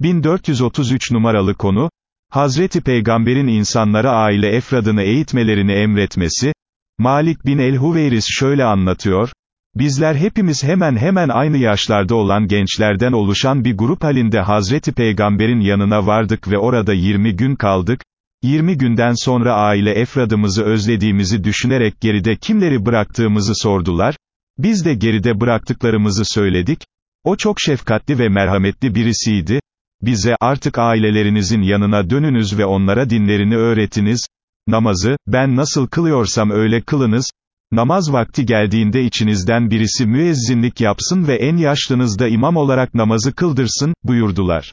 1433 numaralı konu, Hazreti Peygamber'in insanlara aile efradını eğitmelerini emretmesi, Malik bin el-Huveyris şöyle anlatıyor, Bizler hepimiz hemen hemen aynı yaşlarda olan gençlerden oluşan bir grup halinde Hazreti Peygamber'in yanına vardık ve orada 20 gün kaldık, 20 günden sonra aile efradımızı özlediğimizi düşünerek geride kimleri bıraktığımızı sordular, biz de geride bıraktıklarımızı söyledik, o çok şefkatli ve merhametli birisiydi, bize, artık ailelerinizin yanına dönünüz ve onlara dinlerini öğretiniz, namazı, ben nasıl kılıyorsam öyle kılınız, namaz vakti geldiğinde içinizden birisi müezzinlik yapsın ve en yaşlınız da imam olarak namazı kıldırsın, buyurdular.